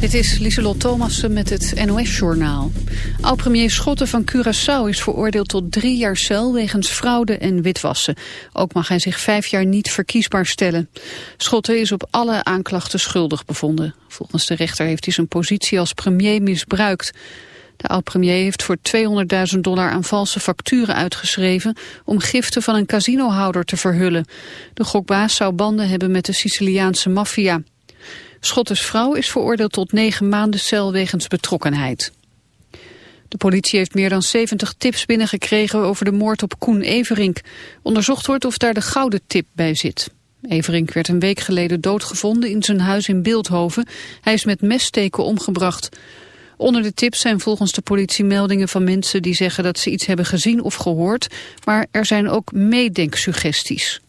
Dit is Lieselot Thomassen met het NOS-journaal. Oud-premier Schotten van Curaçao is veroordeeld tot drie jaar cel... wegens fraude en witwassen. Ook mag hij zich vijf jaar niet verkiesbaar stellen. Schotten is op alle aanklachten schuldig bevonden. Volgens de rechter heeft hij zijn positie als premier misbruikt. De oud-premier heeft voor 200.000 dollar aan valse facturen uitgeschreven... om giften van een casinohouder te verhullen. De gokbaas zou banden hebben met de Siciliaanse maffia. Schottes vrouw is veroordeeld tot negen maanden cel wegens betrokkenheid. De politie heeft meer dan 70 tips binnengekregen over de moord op Koen Everink. Onderzocht wordt of daar de gouden tip bij zit. Everink werd een week geleden doodgevonden in zijn huis in Beeldhoven. Hij is met messteken omgebracht. Onder de tips zijn volgens de politie meldingen van mensen die zeggen dat ze iets hebben gezien of gehoord. Maar er zijn ook meedenksuggesties.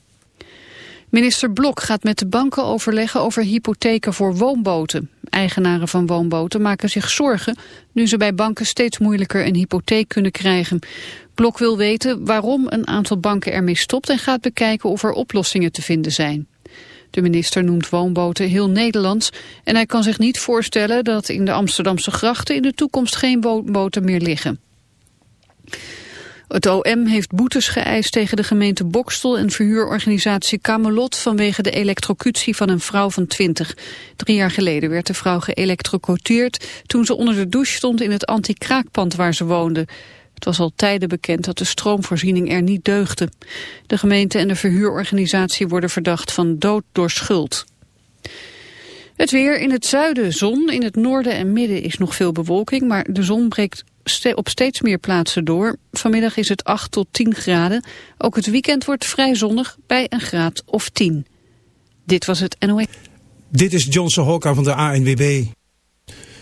Minister Blok gaat met de banken overleggen over hypotheken voor woonboten. Eigenaren van woonboten maken zich zorgen nu ze bij banken steeds moeilijker een hypotheek kunnen krijgen. Blok wil weten waarom een aantal banken ermee stopt en gaat bekijken of er oplossingen te vinden zijn. De minister noemt woonboten heel Nederlands en hij kan zich niet voorstellen dat in de Amsterdamse grachten in de toekomst geen woonboten meer liggen. Het OM heeft boetes geëist tegen de gemeente Bokstel en verhuurorganisatie Camelot vanwege de elektrocutie van een vrouw van 20. Drie jaar geleden werd de vrouw geëlektrocuteerd toen ze onder de douche stond in het anti-kraakpand waar ze woonde. Het was al tijden bekend dat de stroomvoorziening er niet deugde. De gemeente en de verhuurorganisatie worden verdacht van dood door schuld. Het weer in het zuiden zon, in het noorden en midden is nog veel bewolking, maar de zon breekt op steeds meer plaatsen door. Vanmiddag is het 8 tot 10 graden. Ook het weekend wordt vrij zonnig bij een graad of 10. Dit was het NOE. Dit is Johnson Hokka van de ANWB.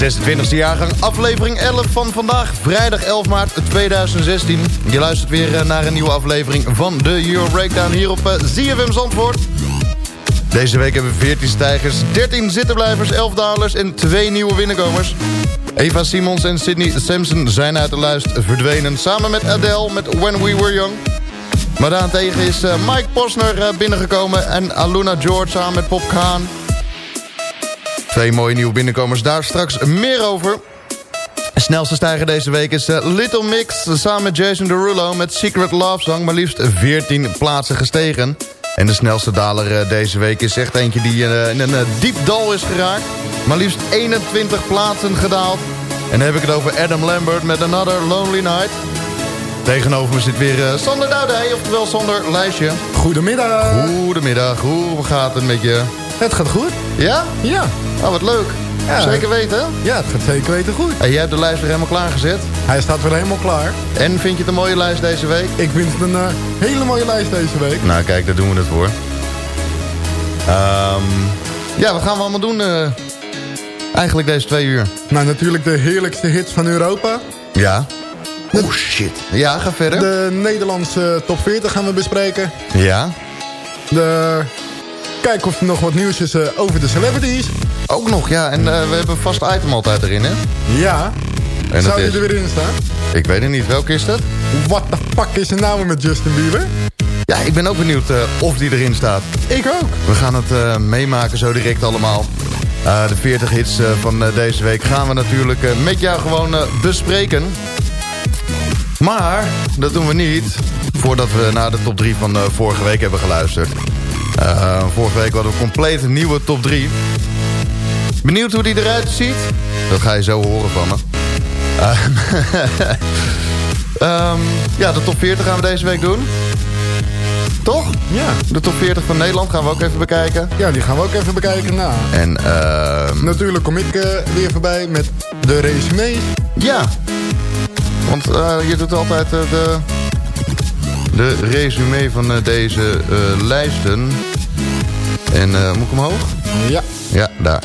26e jaargang, aflevering 11 van vandaag, vrijdag 11 maart 2016. Je luistert weer eh, naar een nieuwe aflevering van de Euro Breakdown hier op eh, ZFM Zandvoort. Deze week hebben we 14 stijgers, 13 zittenblijvers, 11 dalers en 2 nieuwe binnenkomers. Eva Simons en Sydney Sampson zijn uit de lijst verdwenen... samen met Adele met When We Were Young. Maar daarentegen is uh, Mike Posner binnengekomen... en Aluna George samen met Pop Khan. Twee mooie nieuwe binnenkomers, daar straks meer over. De snelste stijger deze week is uh, Little Mix... samen met Jason Derulo met Secret Love Song... maar liefst 14 plaatsen gestegen... En de snelste daler deze week is echt eentje die in een diep dal is geraakt. Maar liefst 21 plaatsen gedaald. En dan heb ik het over Adam Lambert met Another Lonely Night. Tegenover me zit weer Sander Duidij, oftewel Sander Lijstje. Goedemiddag. Goedemiddag, hoe gaat het met je? Het gaat goed. Ja? Ja. Oh, wat leuk. Ja. Zeker weten? Ja, het gaat zeker weten goed. En jij hebt de lijst weer helemaal klaargezet? Hij staat weer helemaal klaar. En vind je het een mooie lijst deze week? Ik vind het een uh, hele mooie lijst deze week. Nou kijk, daar doen we het voor. Um, ja, wat gaan we allemaal doen uh, eigenlijk deze twee uur? Nou, natuurlijk de heerlijkste hits van Europa. Ja. Oh shit. Ja, ga verder. De Nederlandse top 40 gaan we bespreken. Ja. De... Kijken of er nog wat nieuws is uh, over de celebrities. Ook nog, ja. En uh, we hebben een vast item altijd erin, hè? Ja. En Zou die is... er weer in staan? Ik weet het niet. Welke is dat? What the fuck is er nou met Justin Bieber? Ja, ik ben ook benieuwd uh, of die erin staat. Ik ook. We gaan het uh, meemaken zo direct allemaal. Uh, de 40 hits van deze week gaan we natuurlijk met jou gewoon bespreken. Maar dat doen we niet voordat we naar de top 3 van vorige week hebben geluisterd. Vorige week hadden we een compleet nieuwe top 3. Benieuwd hoe die eruit ziet? Dat ga je zo horen van me. um, ja, de top 40 gaan we deze week doen. Toch? Ja. De top 40 van Nederland gaan we ook even bekijken. Ja, die gaan we ook even bekijken. Nou. En uh... Natuurlijk kom ik uh, weer voorbij met de resumes. Ja. Want uh, je doet altijd de, de resume van deze lijsten. En moet ik omhoog? Ja. Ja, daar.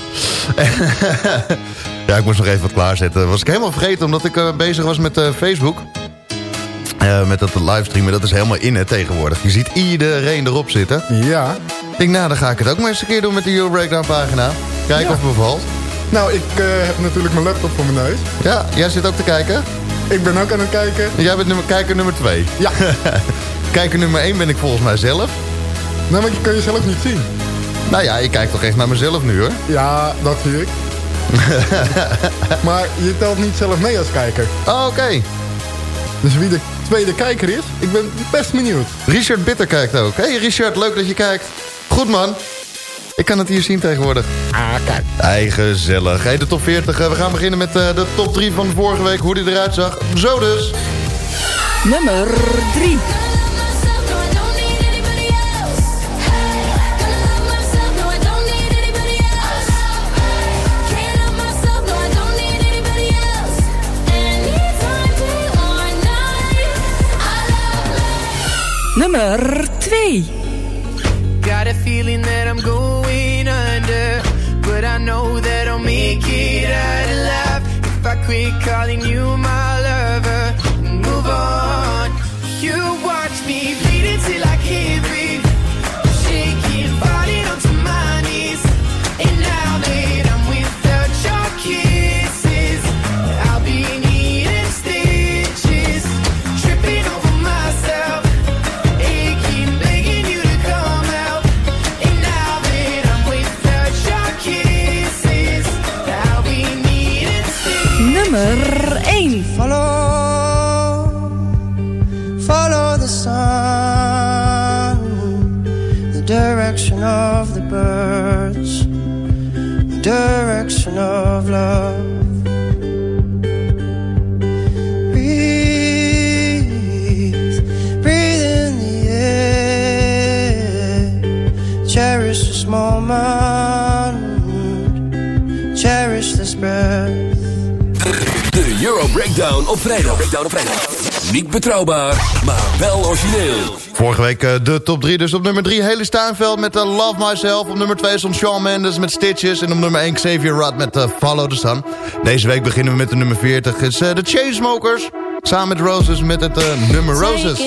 ja, ik moest nog even wat klaarzetten. Was ik helemaal vergeten omdat ik bezig was met Facebook. Met dat livestreamen, dat is helemaal in het tegenwoordig. Je ziet iedereen erop zitten. Ja. Ik denk, nou, dan ga ik het ook maar eens een keer doen met de Euro Breakdown pagina. Kijken ja. of het bevalt. Nou, ik heb natuurlijk mijn laptop voor mijn neus. Ja, jij zit ook te kijken? Ik ben ook aan het kijken. Jij bent nummer, kijker nummer 2? Ja. kijker nummer 1 ben ik volgens mij zelf. Nou, maar je kan jezelf niet zien. Nou ja, ik kijk toch echt naar mezelf nu, hoor. Ja, dat zie ik. maar je telt niet zelf mee als kijker. Oh, oké. Okay. Dus wie de tweede kijker is, ik ben best benieuwd. Richard Bitter kijkt ook. Hey Richard, leuk dat je kijkt. Goed man. Ik kan het hier zien tegenwoordig. Ah, kijk. Hey, gezellig. Hey, de top 40. We gaan beginnen met uh, de top 3 van vorige week. Hoe die eruit zag. Zo dus. Nummer 3. Nummer 2. Got a feeling that I'm going quit calling you Breakdown op vrijdag. Breakdown op vrijdag. Niet betrouwbaar, maar wel origineel. Vorige week eh, de top 3, dus op nummer 3 Haley Steinfeld met uh, Love Myself. Op nummer 2 stond Shawn Mendes met Stitches. En op nummer 1 Xavier Rudd met uh, Follow the Sun. Deze week beginnen we met de nummer 40. Het is de Chainsmokers. Samen met Roses met het nummer Roses.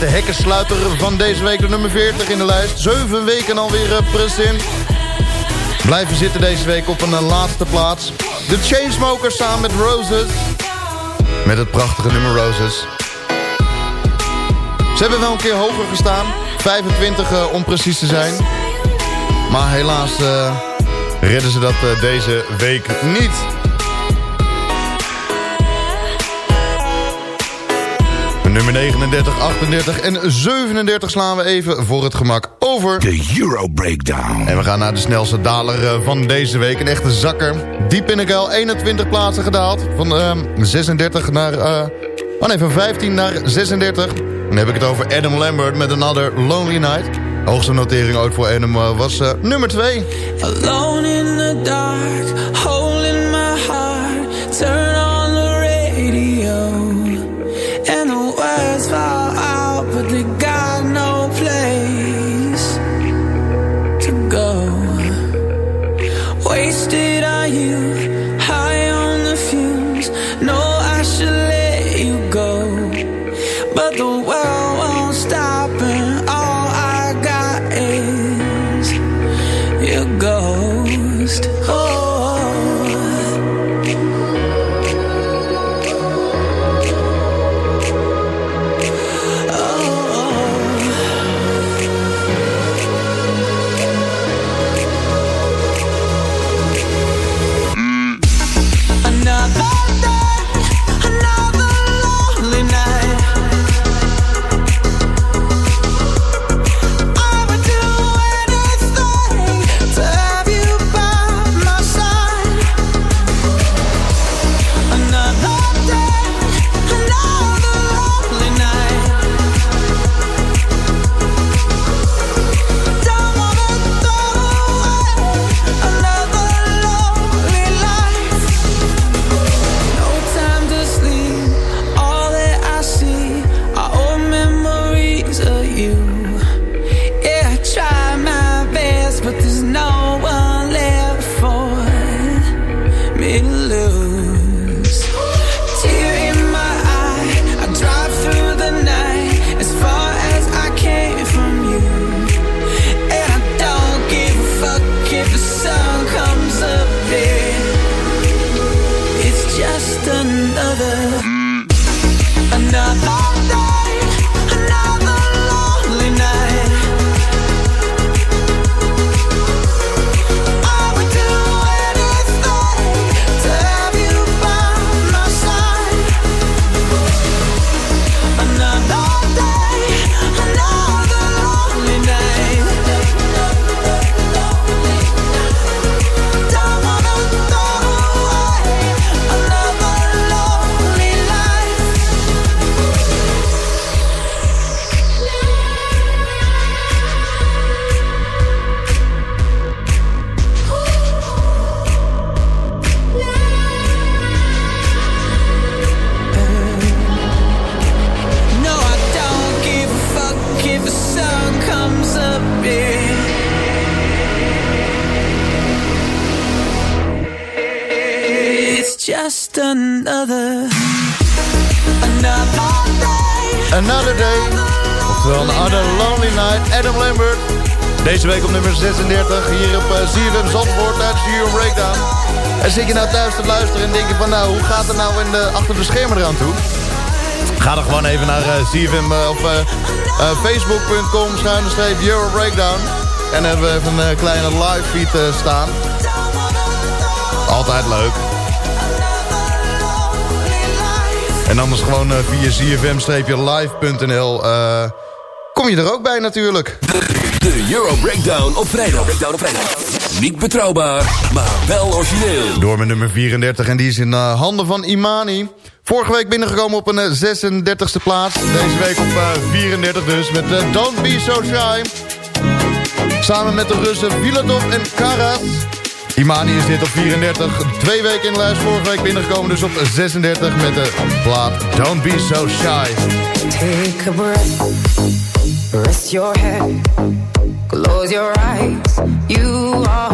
Met de hekkensluiter van deze week, de nummer 40 in de lijst. Zeven weken alweer uh, present. Blijven zitten deze week op een eh, laatste plaats. De Chainsmokers samen met Roses. Met het prachtige nummer Roses. Ze hebben wel een keer hoger gestaan. 25 eh, om precies te zijn. Maar helaas eh, redden ze dat eh, deze week niet. Nummer 39, 38 en 37 slaan we even voor het gemak over. De Euro Breakdown. En we gaan naar de snelste daler eh, van deze week. Een echte zakker. Diep in de kuil, 21 plaatsen gedaald. Van ehm, 36 naar... eh, oh nee, van 15 naar 36. Dan heb ik het over Adam Lambert met Another Lonely Night. Hoogste notering ooit voor Adam eh, was eh, nummer 2. Alone in the dark, nou, hoe gaat het nou in de, achter de schermen eraan toe? Ga dan gewoon even naar uh, ZFM uh, of uh, facebook.com schuine streep Euro Breakdown. En dan hebben we even een kleine live feed staan. Altijd leuk. En anders gewoon via zfm-live.nl kom je er ook bij natuurlijk. De Euro Breakdown op vrijdag. Breakdown op vrijdag. Niet betrouwbaar, maar wel origineel. Door met nummer 34 en die is in uh, handen van Imani. Vorige week binnengekomen op een 36e plaats. Deze week op uh, 34 dus met uh, Don't Be So Shy. Samen met de Russen Viladov en Karas. Imani is dit op 34. Twee weken in de lijst. Vorige week binnengekomen dus op 36 met de plaat Don't Be So Shy. Take a breath. Rest your head. Close your eyes. You are.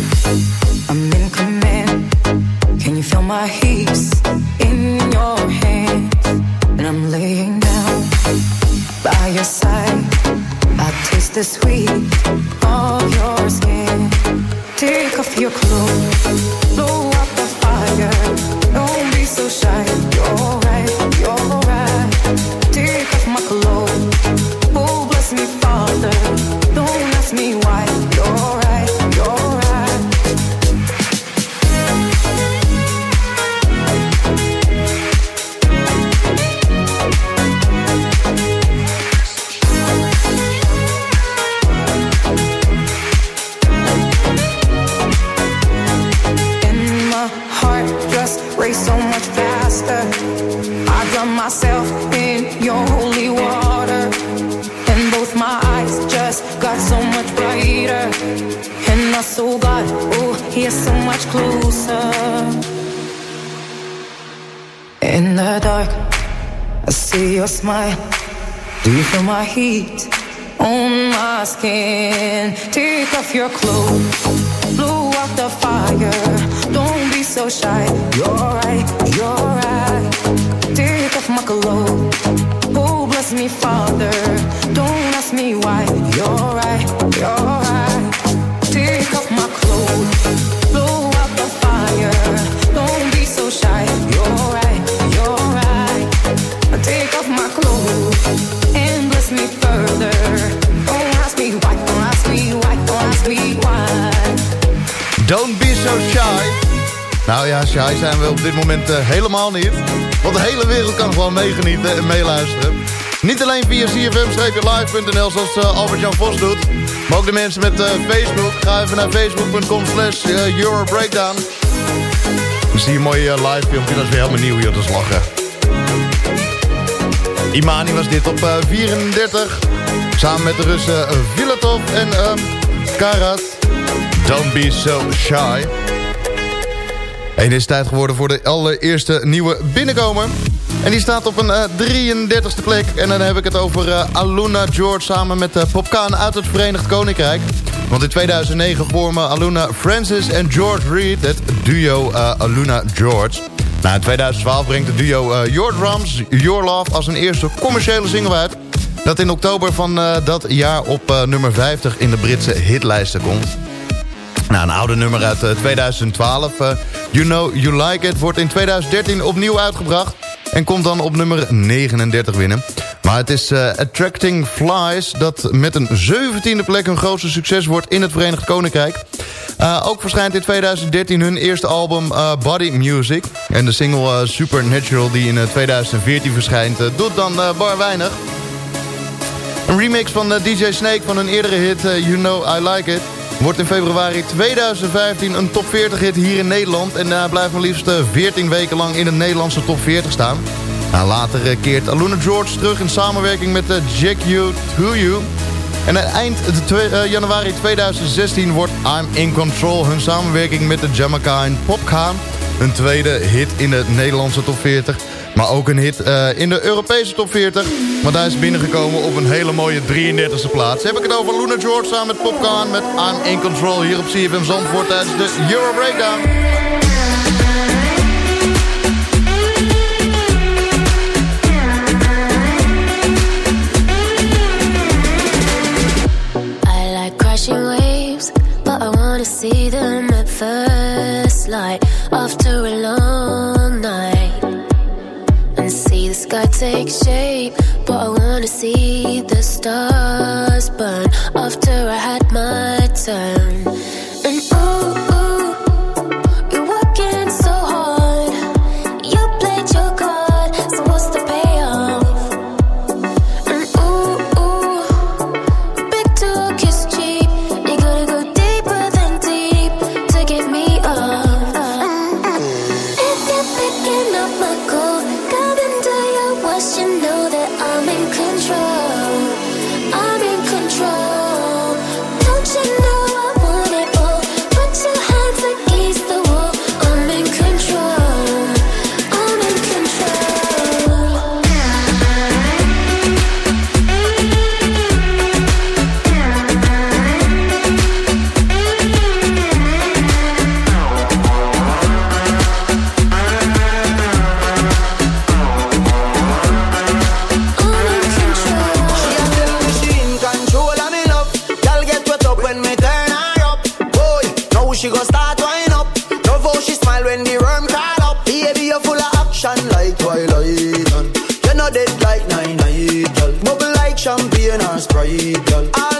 I Father. Don't ask me why. You're right, you're right. Take off my clothes, blow out the fire. Don't be so shy. You're right, you're right. Take off my clothes and bless me further. Don't ask me why, don't ask me why, don't ask me why. Don't be so shy. Nou ja, shy zijn we op dit moment eh, helemaal niet. Want de hele wereld kan gewoon meegenieten en meeluisteren. Niet alleen via cfm-live.nl zoals eh, Albert-Jan Vos doet. Maar ook de mensen met eh, Facebook. Ga even naar facebook.com slash Eurobreakdown. Dan zie je een mooie live filmpje. Dat is weer helemaal nieuw hier te lachen. Imani was dit op 34. Samen met de Russen Vilatov en um, Karat. Don't be so shy. En het is tijd geworden voor de allereerste nieuwe binnenkomer. En die staat op een uh, 33ste plek. En dan heb ik het over uh, Aluna George samen met uh, Popkaan uit het Verenigd Koninkrijk. Want in 2009 vormen Aluna Francis en George Reed het duo Aluna George. Nou, in 2012 brengt het duo Your Drums, Your Love als een eerste commerciële single uit. Dat in oktober van dat jaar op nummer 50 in de Britse hitlijsten komt. Nou, een oude nummer uit 2012, uh, You Know You Like It, wordt in 2013 opnieuw uitgebracht. En komt dan op nummer 39 winnen. Maar het is uh, Attracting Flies dat met een 17e plek een grootste succes wordt in het Verenigd Koninkrijk. Uh, ook verschijnt in 2013 hun eerste album Body Music. En de single Supernatural die in 2014 verschijnt doet dan bar weinig. Een remix van DJ Snake van hun eerdere hit You Know I Like It Wordt in februari 2015 een top 40 hit hier in Nederland. En daar blijft maar liefst eh, 14 weken lang in de Nederlandse top 40 staan. Nou, later eh, keert Aluna George terug in samenwerking met eh, Jack You To You. En aan eind januari 2016 wordt I'm In Control hun samenwerking met de Jamaican en Popka. Een tweede hit in de Nederlandse top 40. Maar ook een hit eh, in de Europese top 40. Want hij is binnengekomen op een hele mooie 33e plaats. Heb ik het over Luna George samen met Popcorn met I'm In Control hier op CFM Zandvoort tijdens de Euro Breakdown. waves, but I see them at first light after a long take shape, but I wanna see the stars burn after I had my turn. dead like nine, nine, girl. Bubble like champagne or Sprite, girl.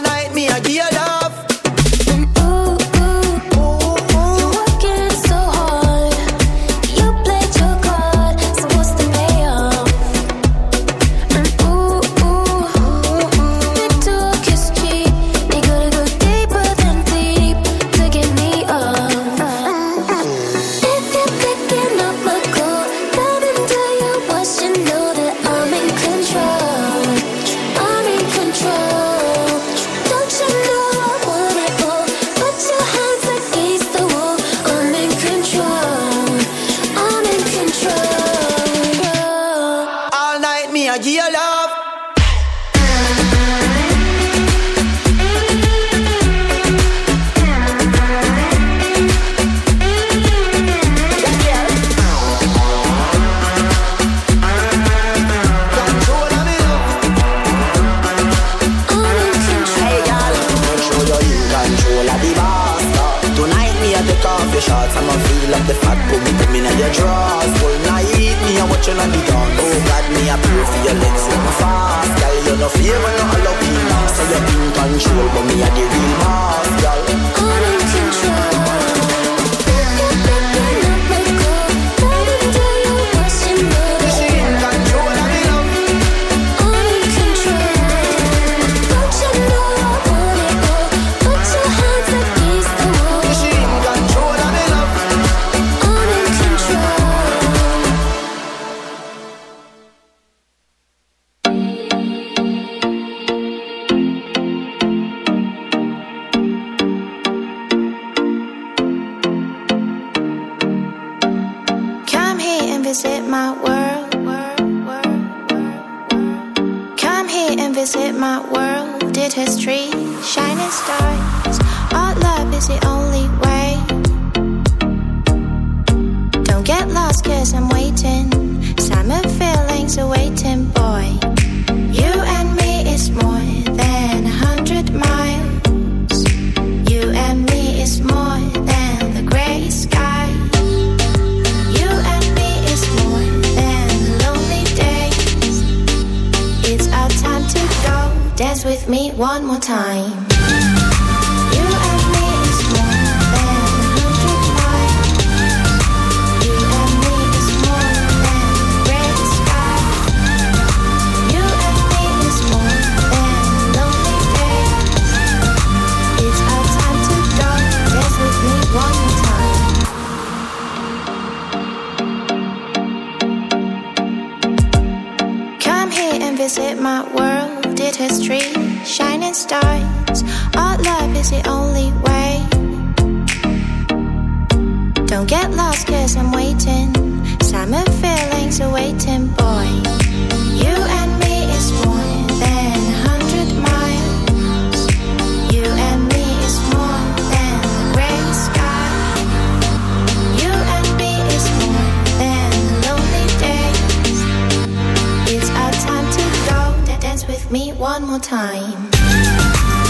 Me one more time.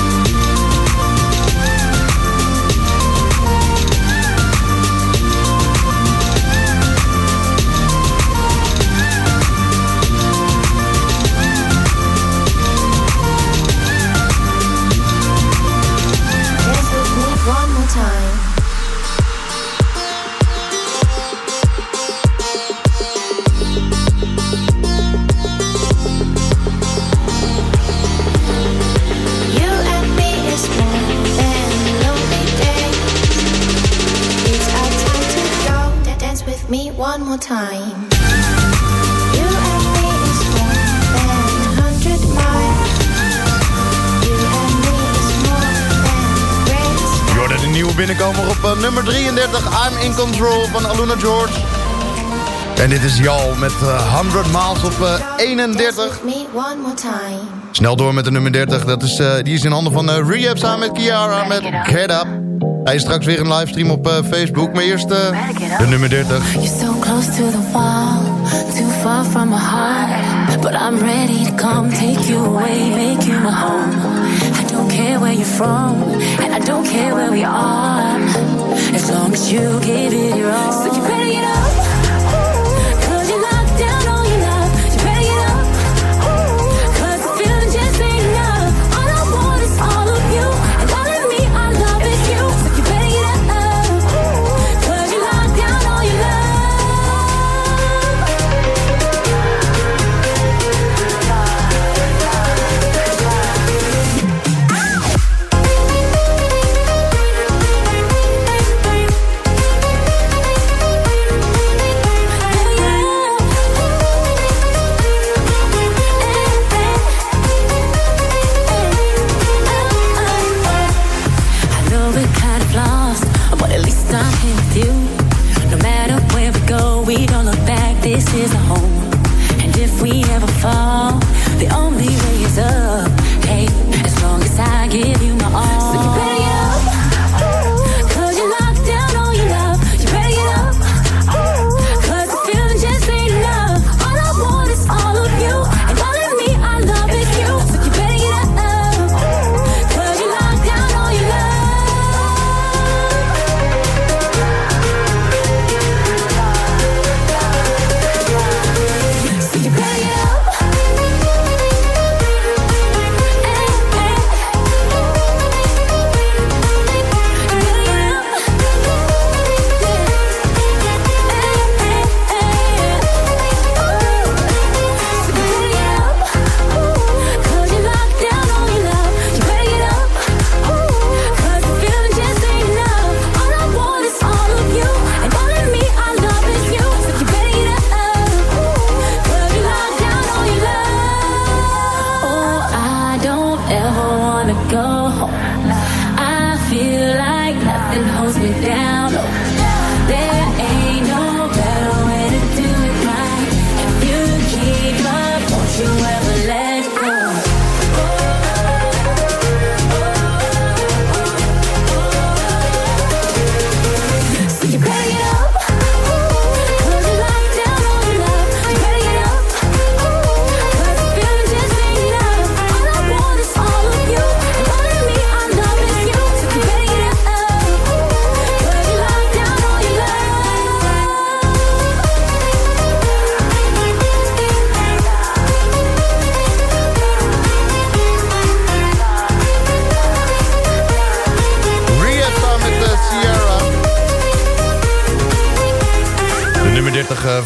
30, I'm in Control van Aluna George. En dit is Jal met eh, uh, 100 Miles op eh, uh, 31. Snel door met de nummer 30. Dat is, uh, die is in handen van Rehab samen met Kiara met Get Up. Hij is straks weer een livestream op Facebook. Maar eerst de nummer 30. You're so close to the wall, too far from my heart. But I'm ready to come, take you away, make you my home. I don't care where you're from, and I don't care where we are. As long as you give it your all. So you better get up.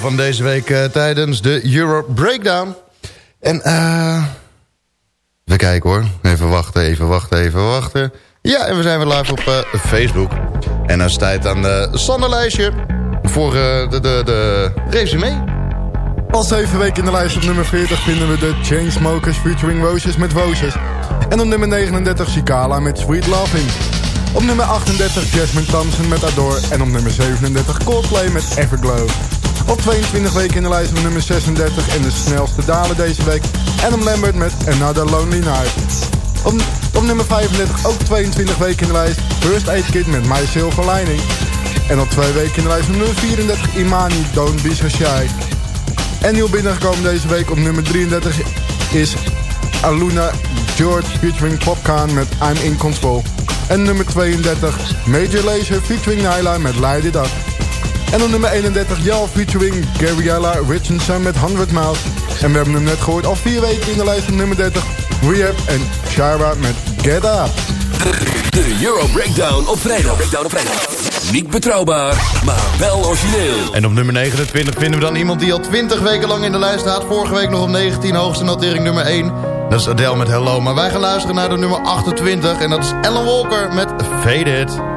Van deze week eh, tijdens de Euro Breakdown. En eh... even kijken hoor. Even wachten, even wachten, even wachten. Ja, en we zijn weer live op eh, Facebook. En dan is het tijd aan de Sanderlijstje voor de, de, de resume. Al zeven weken in de lijst op nummer 40 vinden we de Chainsmokers featuring Roses met Roses. En op nummer 39 Chicala met Sweet Loving. Op nummer 38 Jasmine Thompson met Adore. En op nummer 37 Coldplay met Everglow. Op 22 weken in de lijst op nummer 36 en de snelste dalen deze week. Adam Lambert met Another Lonely Night. Op, op nummer 35 ook 22 weken in de lijst. First Aid Kit met My Silver Lining. En op twee weken in de lijst op nummer 34 Imani Don't Be So Shy. En nieuw binnengekomen deze week op nummer 33 is Aluna George featuring Popcorn met I'm In Control. En nummer 32 Major Lazer featuring Nyla met Light It Up. En op nummer 31 Jal featuring Gabriella Richardson met 100 Miles. En we hebben hem net gehoord al vier weken in de lijst op nummer 30 Rehab en Shara met Get Up. De Euro Breakdown op vrijdag. Breakdown op vrijdag. Niet betrouwbaar, maar wel origineel. En op nummer 29 vinden we dan iemand die al 20 weken lang in de lijst staat. Vorige week nog op 19, hoogste notering nummer 1. Dat is Adele met Hello. Maar wij gaan luisteren naar de nummer 28. En dat is Ellen Walker met Faded.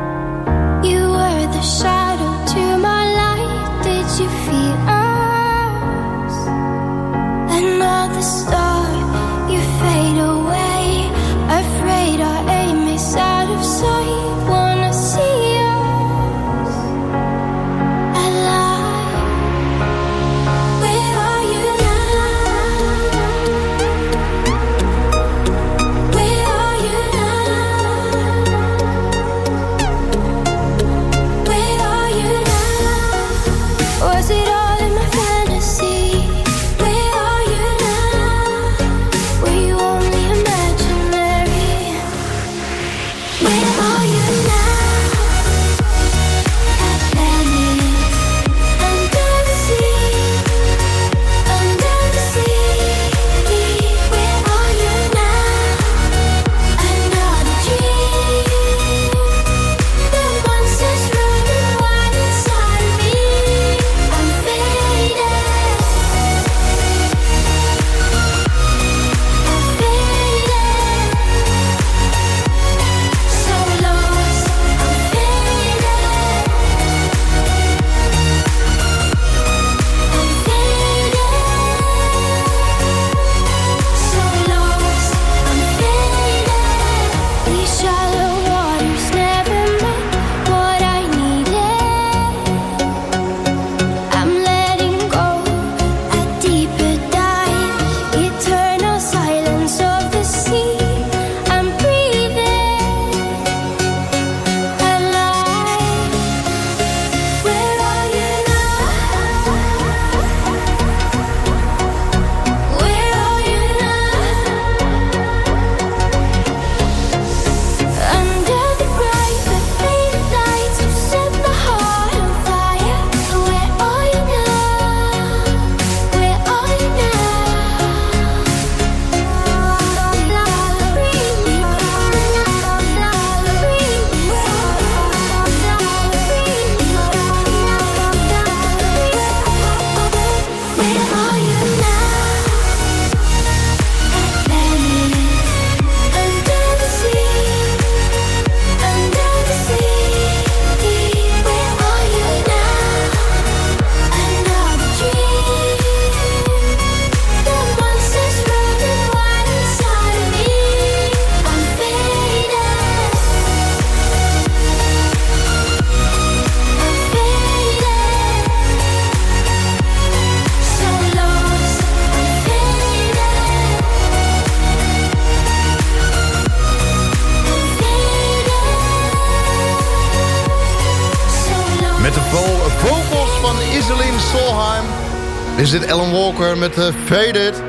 Is dit Ellen Walker met de Faded.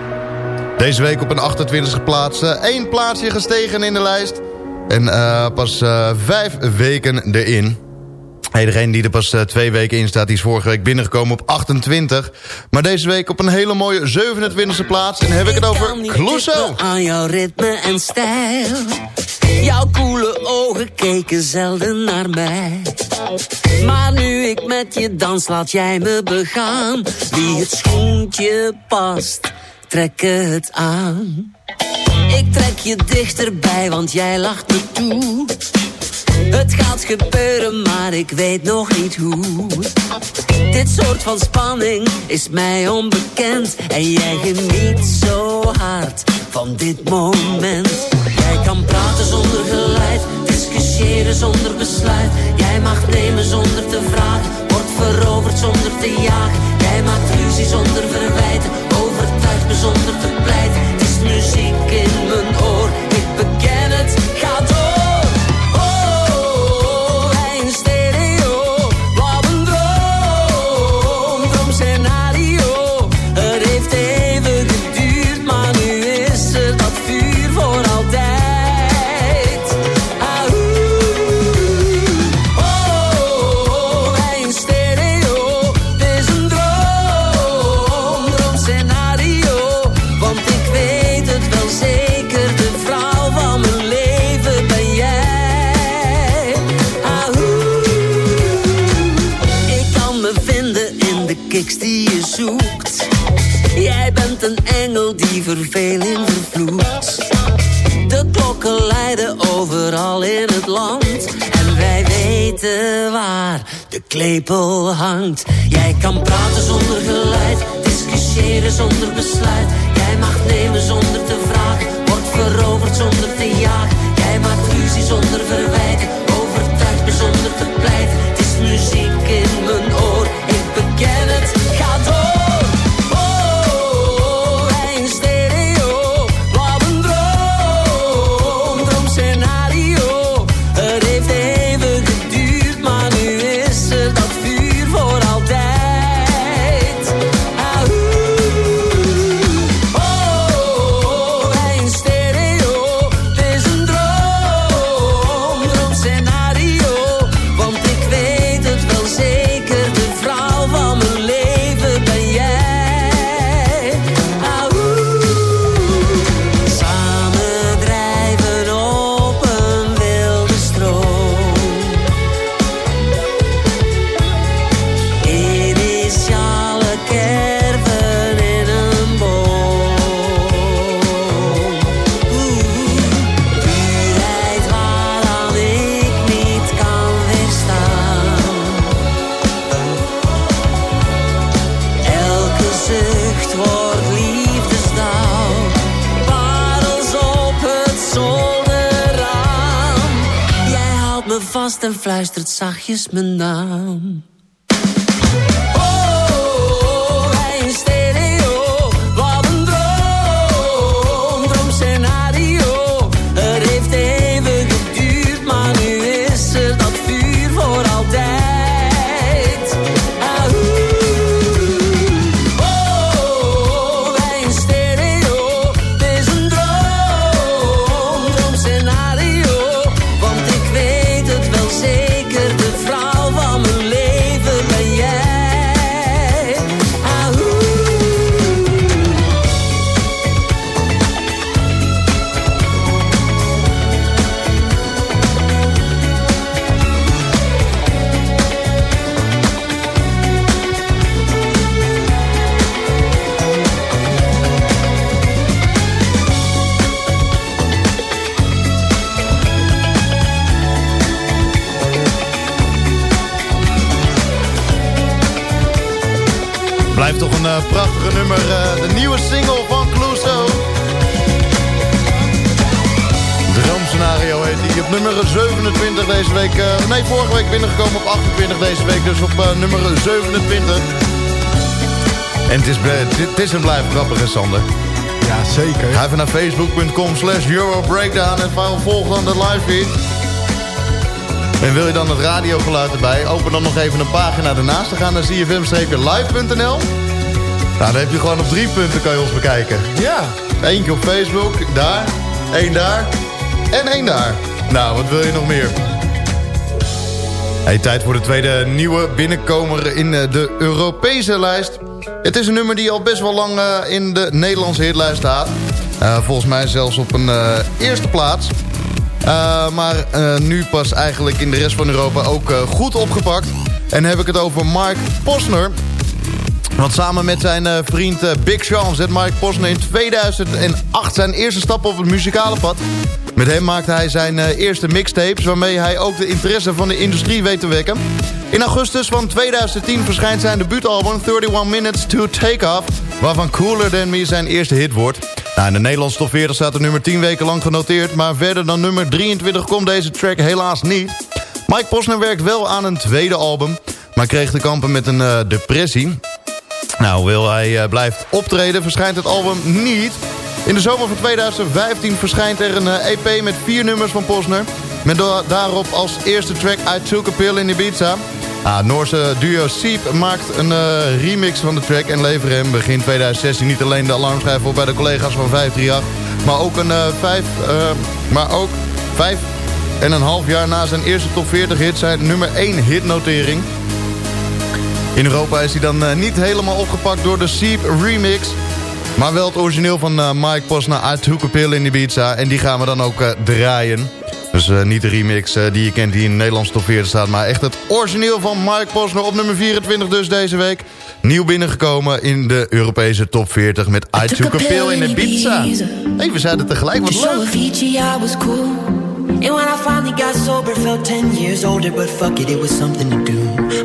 Deze week op een 28e plaats. Eén plaatsje gestegen in de lijst. En eh, pas eh, vijf weken erin. Hey, degene die er pas eh, twee weken in staat, die is vorige week binnengekomen op 28. Maar deze week op een hele mooie 27e plaats. En dan heb ik het over Clouseau. aan jouw ritme en stijl. Jouw koele ogen keken zelden naar mij. Maar nu ik met je dans, laat jij me begaan. Wie het schoentje past, trek het aan. Ik trek je dichterbij, want jij lacht me toe. Het gaat gebeuren, maar ik weet nog niet hoe. Dit soort van spanning is mij onbekend. En jij geniet zo hard van dit moment. Jij kan praten zonder zonder besluit. Jij mag nemen zonder te vragen, wordt veroverd zonder te jagen. Jij maakt ruzie zonder verwijten, overtuigt me zonder te pleiten. Het is muziek in mijn oor, ik beken verveling vervloekt. De klokken leiden overal in het land. En wij weten waar de klepel hangt. Jij kan praten zonder geluid, discussiëren zonder besluit. Jij mag nemen zonder te vragen, wordt veroverd zonder te jagen. Jij maakt ruzie zonder verwijten, zachtjes naam. Blijft toch een eh, prachtige nummer. eh, de nieuwe single van Clouseau. Droomscenario heet die. Op nummer 27 deze week. eh, nee, vorige week binnengekomen op 28 deze week. Dus op nummer 27. En het is, het, het is en blijft grappig, hè, Sander? Ja, zeker. Ga even naar facebook.com slash Eurobreakdown en volg dan de live feed. En wil je dan het radiogeluid erbij? Open dan nog even een pagina ernaast. Dan gaan naar cfm-live.nl. Nou, dan heb je gewoon op drie punten kan je ons bekijken. Ja. Eentje op Facebook, daar. één daar. En één daar. Nou, wat wil je nog meer? Hey, tijd voor de tweede nieuwe binnenkomer in eh, de Europese lijst. Het is een nummer die al best wel lang eh, in de Nederlandse hitlijst staat. Eh, volgens mij zelfs op een eerste plaats. Uh, maar uh, nu pas eigenlijk in de rest van Europa ook uh, goed opgepakt. En heb ik het over Mark Posner. Want samen met zijn vriend Big Sean zet Mark Posner in 2008 zijn eerste stap op het muzikale pad. Met hem maakte hij zijn eerste mixtapes... waarmee hij ook de interesse van de industrie weet te wekken. In augustus van 2010 verschijnt zijn debuutalbum 31 Minutes to Take Off... waarvan Cooler Than Me zijn eerste hit wordt. Nou, in de Nederlandse top 40 staat er nummer 10 weken lang genoteerd... maar verder dan nummer 23 komt deze track helaas niet. Mike Posner werkt wel aan een tweede album... maar kreeg te kampen met een uh, depressie. Nou, hoewel hij uh, blijft optreden, verschijnt het album niet... In de zomer van 2015 verschijnt er een EP eh, e met vier nummers van Posner. Met daarop als eerste track I Took a Pill in Ibiza. Ah, Noorse duo Seep maakt een uh, remix van de track en leveren hem begin 2016 niet alleen de alarmschijf op bij de collega's van 538, maar ook een uh, vijf, uh, maar ook vijf en een half jaar na zijn eerste top 40 hit zijn nummer 1 hitnotering. In Europa is hij dan niet helemaal opgepakt door de Seep remix, maar wel het origineel van Mike Posner uit Hoekepil in Ibiza. En die gaan we dan ook draaien. Dus uh, niet de remix die je kent die in de Nederlandse top 40 staat. Maar echt het origineel van Mike Posner op nummer 24 dus deze week. Nieuw binnengekomen in de Europese top 40 met I Took a Pill in Ibiza. Hey, we zeiden tegelijk wat leuk. And when I finally got sober, felt 10 years older, but fuck it, it was something to do.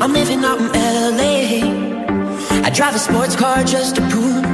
I'm living out in LA. I drive a sports car just to prove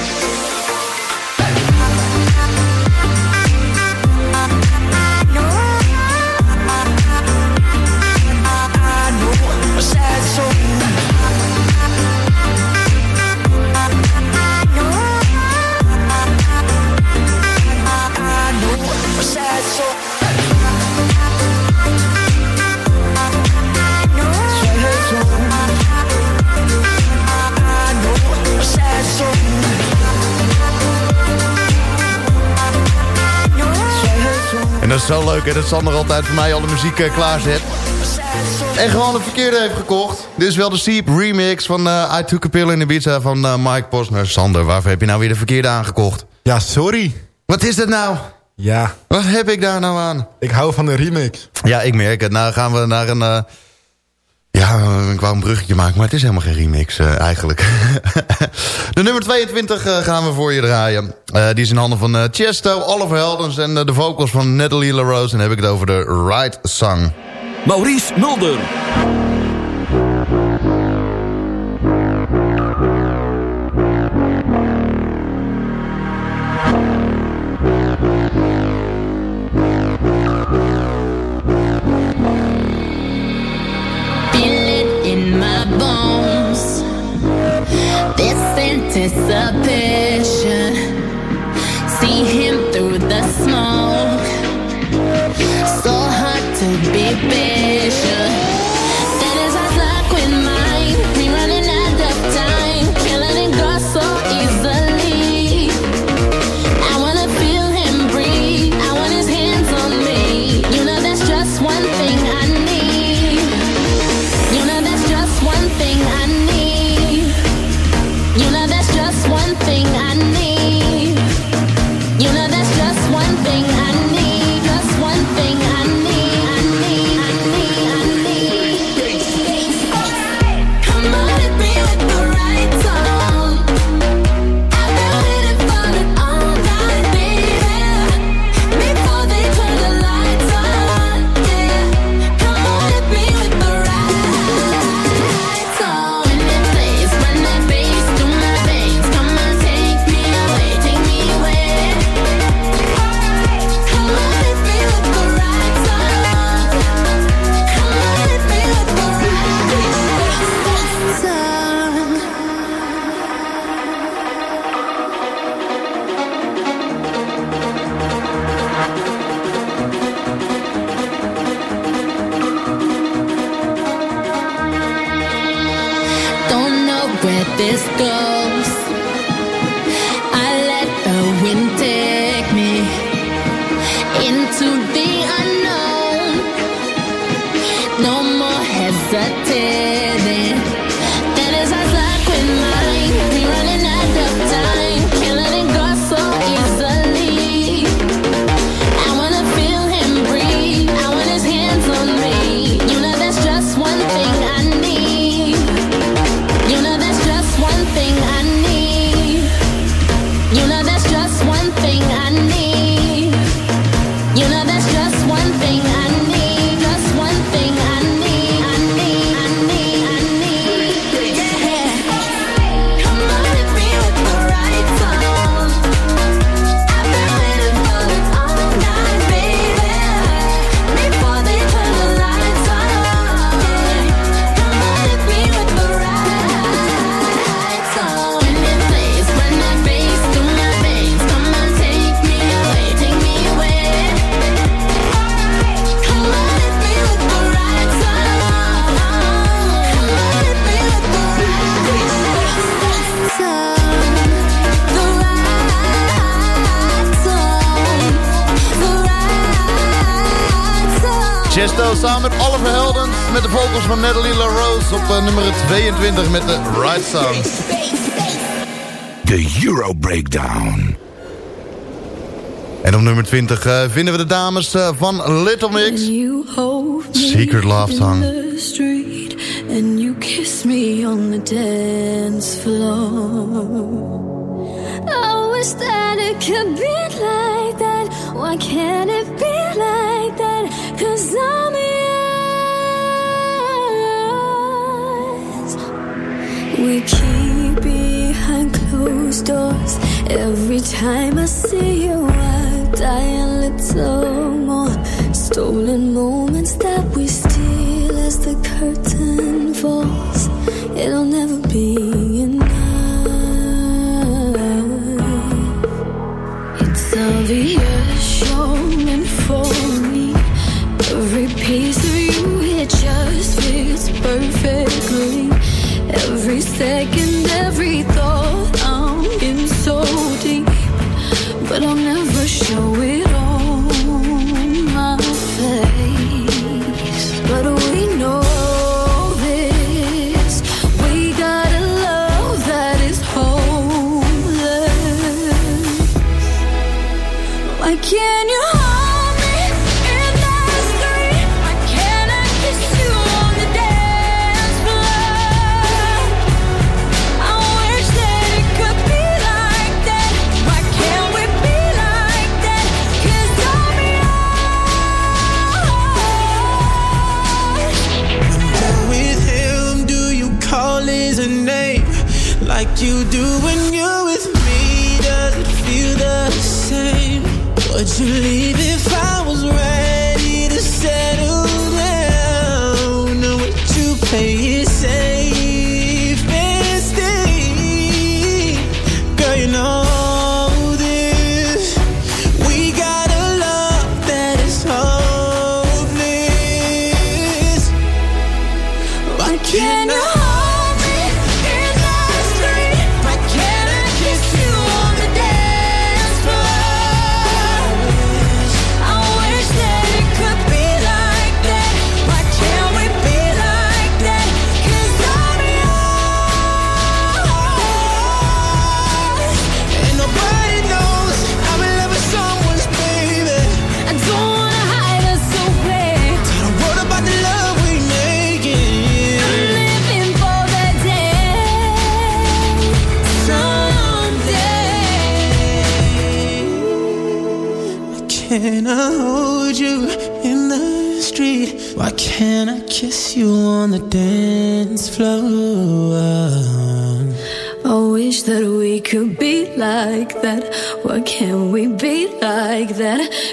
Zo leuk hè, dat Sander altijd voor mij alle muziek uh, klaarzet. En gewoon de verkeerde heeft gekocht. Dit is wel de Seep remix van uh, I Took a Pill in the Pizza van uh, Mike Posner. Sander, waarvoor heb je nou weer de verkeerde aangekocht? Ja, sorry. Wat is dat nou? Ja. Wat heb ik daar nou aan? Ik hou van de remix. Ja, ik merk het. Nou gaan we naar een... Ja, ik wou een bruggetje maken, maar het is helemaal geen remix uh, eigenlijk. de nummer 22 uh, gaan we voor je draaien. Uh, die is in handen van Chesto, Oliver Heldens en de vocals van Natalie LaRose. En dan heb ik het over de Right Song. Maurice Mulder. van Natalie LaRose op eh, nummer 22 met de Right Sound. De Euro Breakdown. En op nummer 20 eh, vinden we de dames eh, van Little Mix. Secret Love Song. And you kiss me on the dance floor. Oh, I that it be like that. Like that? I'm we keep behind closed doors. Every time I see you, I die a little more. Stolen moments that we steal as the curtain falls. It'll never be enough. It's obvious. Hey.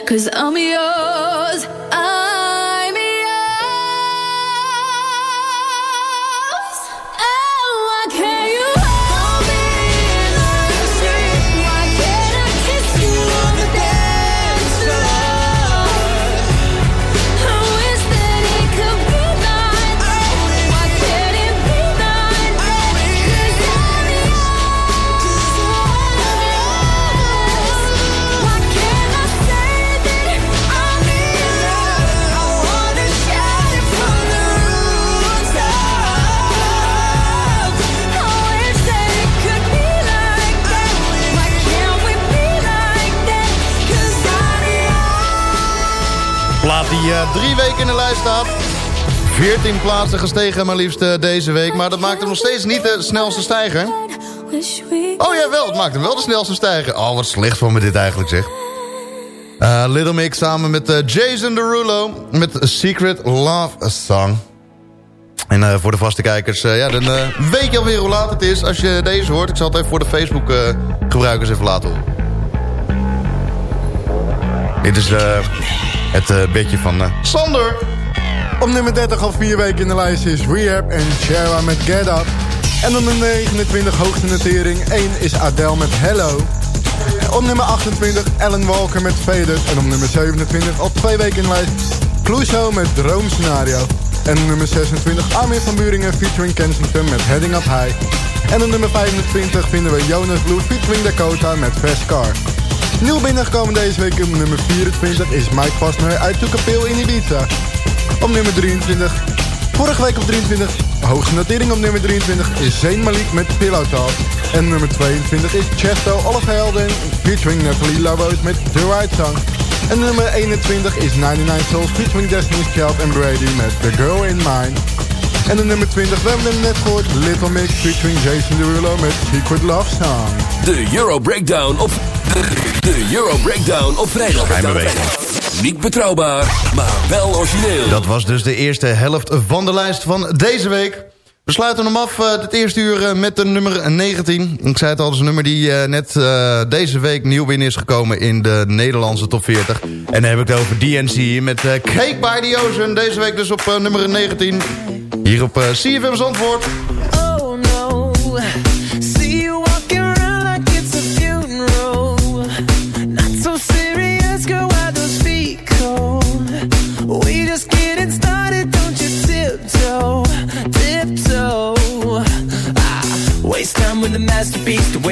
Cause I'm yours. Die eh, drie weken in de lijst staat. 14 plaatsen gestegen maar liefst eh, deze week. Maar dat maakt hem nog steeds niet de snelste stijger. Oh ja, wel. Het maakt hem wel de snelste stijger. Oh, wat slecht van me dit eigenlijk zeg. Eh, Little Mix samen met Jason Derulo. Met Secret Love Song. En voor de vaste kijkers, ja, dan eh, weet je alweer hoe laat het is als je deze hoort. Ik zal het even voor de Facebook eh, gebruikers even laten horen. Dit is eh, het eh, bedje van eh, Sander. Op nummer 30 al vier weken in de lijst is Rehab en Shara met Get Up. En op nummer 29 hoogste notering 1 is Adele met Hello. Op nummer 28 Ellen Walker met Faded. En op nummer 27 al twee weken in de lijst Cluzo met Droomscenario. En op nummer 26 Armin van Buringen featuring Kensington met Heading Up High. En op nummer 25 vinden we Jonas Blue featuring Dakota met Fast Car. Nieuw binnengekomen deze week op nummer 24 is Mike Vastner uit Pill in Ibiza. Op nummer 23, vorige week op 23, hoogste notering op nummer 23 is Zayn Malik met Pillow Talk. En nummer 22 is Chesto Oliver Helden featuring Natalie Lobos met The Right Song. En nummer 21 is 99 Souls featuring Destiny's Child en Brady met The Girl in Mine. En de nummer 20, we hebben hem net gehoord, Little Mix featuring Jason Derulo met Secret Love Song. De Euro Breakdown op... De, de Euro Breakdown op vrijdag. Schijnbeweging. Niet betrouwbaar, maar wel origineel. Dat was dus de eerste helft van de lijst van deze week. We sluiten hem af, uh, het eerste uur uh, met de nummer 19. Ik zei het al, dat is een nummer die uh, net deze week nieuw binnen is gekomen in de Nederlandse top 40. En dan heb ik het over DNC met Cake by the Ocean. Deze week dus op nummer 19. Hier op CFM Zandvoort. Oh no,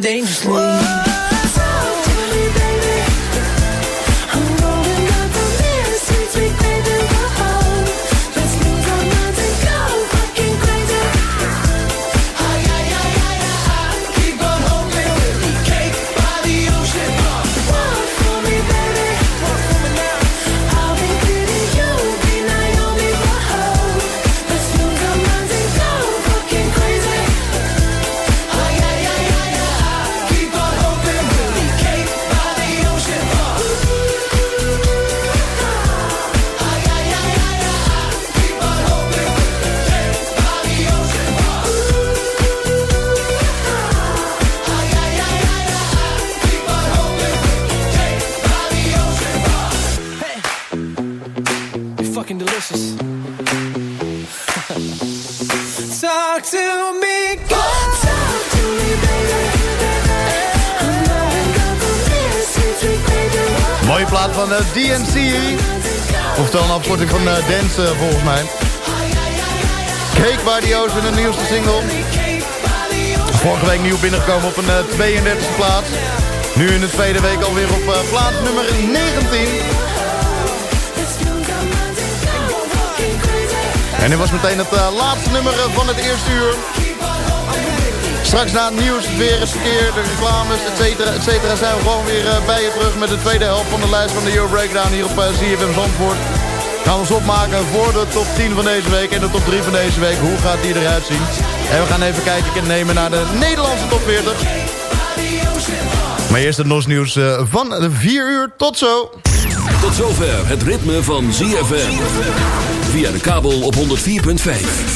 Dangerously. Van eh, DNC. Oftewel een afkorting van eh, Dance eh, volgens mij. Cake by the Ocean, de nieuwste single. Vorige week nieuw binnengekomen op een eh, 32e plaats. Nu in de tweede week alweer op plaats nummer 19. En dit was meteen het laatste nummer van het eerste uur. Straks na het nieuws, het weer, het verkeer, de reclames, et cetera, et cetera... zijn we gewoon weer eh, bij je terug met de tweede helft van de lijst van de Euro Breakdown hier op ZFM Zandvoort. Gaan we ons opmaken voor de top 10 van deze week en de top 3 van deze week. Hoe gaat die eruit zien? En we gaan even kijken en nemen naar de Nederlandse top 40. Maar eerst het NOS nieuws eh, van de 4 uur. Tot zo! Tot zover het ritme van ZFM. Via de kabel op 104.5.